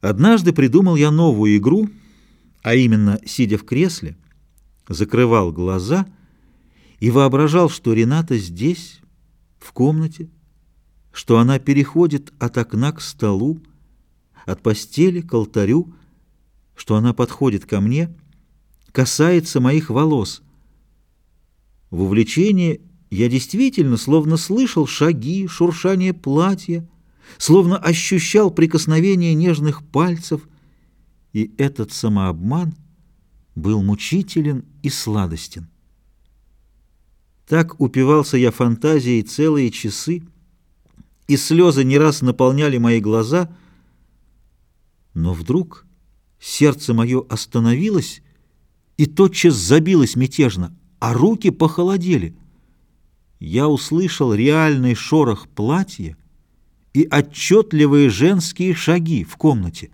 Однажды придумал я новую игру, а именно, сидя в кресле, закрывал глаза и воображал, что Рената здесь, в комнате, что она переходит от окна к столу, от постели к алтарю, что она подходит ко мне, касается моих волос. В увлечении я действительно словно слышал шаги, шуршание платья, словно ощущал прикосновение нежных пальцев, и этот самообман был мучителен и сладостен. Так упивался я фантазией целые часы, и слезы не раз наполняли мои глаза, но вдруг сердце мое остановилось и тотчас забилось мятежно, а руки похолодели. Я услышал реальный шорох платья, и отчетливые женские шаги в комнате.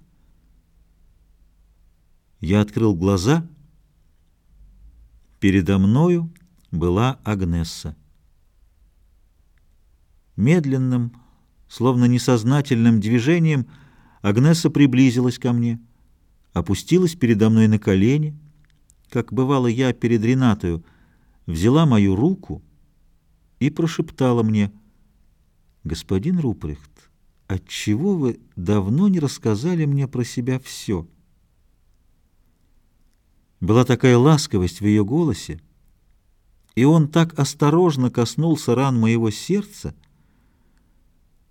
Я открыл глаза. Передо мною была Агнесса. Медленным, словно несознательным движением Агнесса приблизилась ко мне, опустилась передо мной на колени, как бывало я перед Ренатою, взяла мою руку и прошептала мне — «Господин Рупрехт, отчего вы давно не рассказали мне про себя все?» Была такая ласковость в ее голосе, и он так осторожно коснулся ран моего сердца,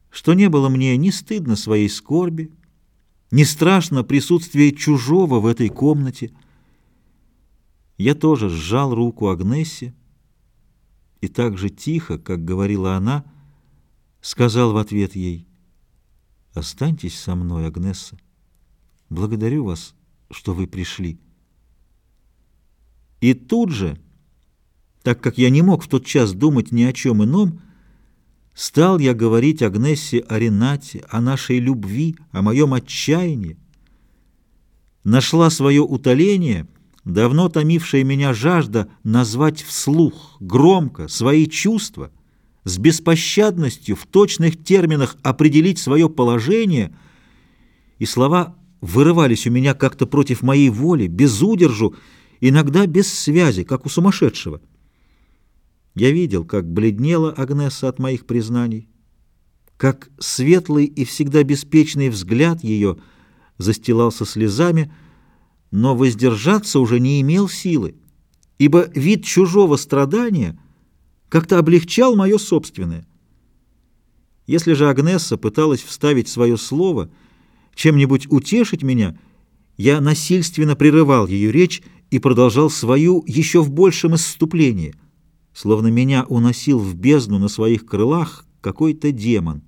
что не было мне ни стыдно своей скорби, ни страшно присутствие чужого в этой комнате. Я тоже сжал руку Агнессе, и так же тихо, как говорила она, — сказал в ответ ей, «Останьтесь со мной, Агнесса. Благодарю вас, что вы пришли». И тут же, так как я не мог в тот час думать ни о чем ином, стал я говорить Агнессе о Ренате, о нашей любви, о моем отчаянии. Нашла свое утоление, давно томившая меня жажда назвать вслух, громко, свои чувства — с беспощадностью в точных терминах определить свое положение, и слова вырывались у меня как-то против моей воли, без удержу, иногда без связи, как у сумасшедшего. Я видел, как бледнела Агнеса от моих признаний, как светлый и всегда беспечный взгляд ее застилался слезами, но воздержаться уже не имел силы, ибо вид чужого страдания — как-то облегчал мое собственное. Если же Агнесса пыталась вставить свое слово, чем-нибудь утешить меня, я насильственно прерывал ее речь и продолжал свою еще в большем исступлении, словно меня уносил в бездну на своих крылах какой-то демон.